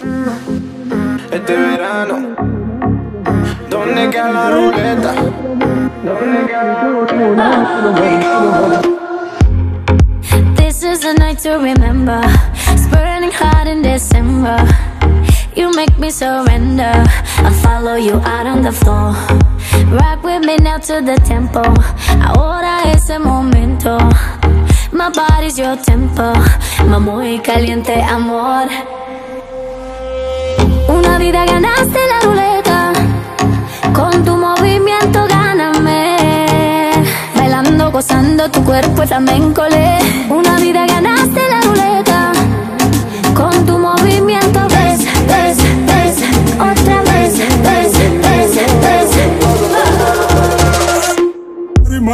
Este verano, ¿dónde queda la ruleta? ¿Dónde queda la This is a night to remember. It's burning hot in December. You make me surrender. I'll follow you out on the floor. Rock with me now to the tempo. Ahora es el momento. My body's your tempo. My muy caliente amor. Una vida ganaste la ruleta. Con tu movimiento gáname. Bailando, gozando tu cuerpo flamenco. le.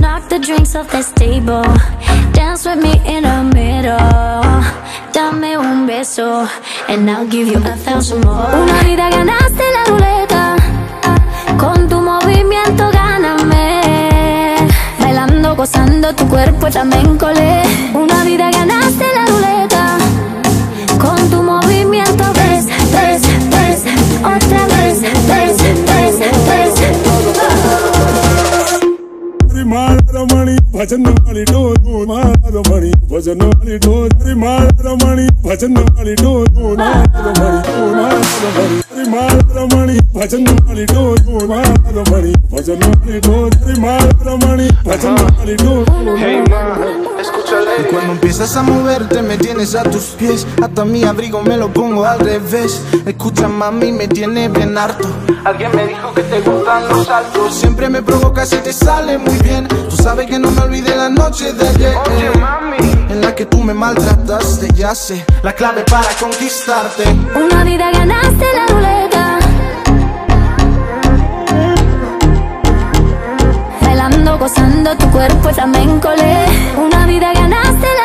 knock the drinks off the table. Dance with me in the middle. Dame un beso And I'll give you a thousand more. Una vida ganaste la ruleta. Con tu movimiento gáname. Bailando, gozando tu cuerpo flamenco le Una vida ganaste ಭಜನ ಮಾಡಿಡು ಮಾರದ ಮಣಿ ಭಜನ ಮಾಡಿಡು ಮಣಿ ಭಜನ ಮಾಡಿಡು ಮಾರದ ಮಣಿ Y cuando empiezas a moverte me tienes a tus pies. Hasta mi abrigo me lo pongo al revés. Escucha mami, me tiene bien harto. Alguien me dijo que te gustan los altos Siempre me provocas y te sale muy bien. Tú sabes que no me olvidé la noche de ayer. Mami. En la que tú me maltrataste, ya sé. La clave para conquistarte. Una vida ganada gozando tu cuerpo flamenco le. Una vida ganaste la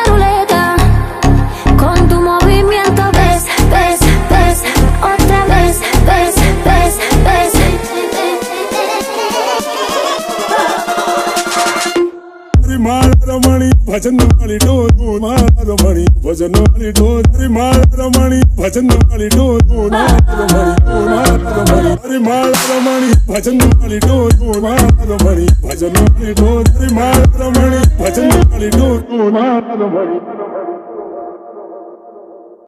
भजन वाली डोर रमणी भजन वाली डोर रमणी भजन वाली डोर रमणी रमणी भजन वाली डोर रमणी भजन वाली डोर रमणी भजन वाली डोर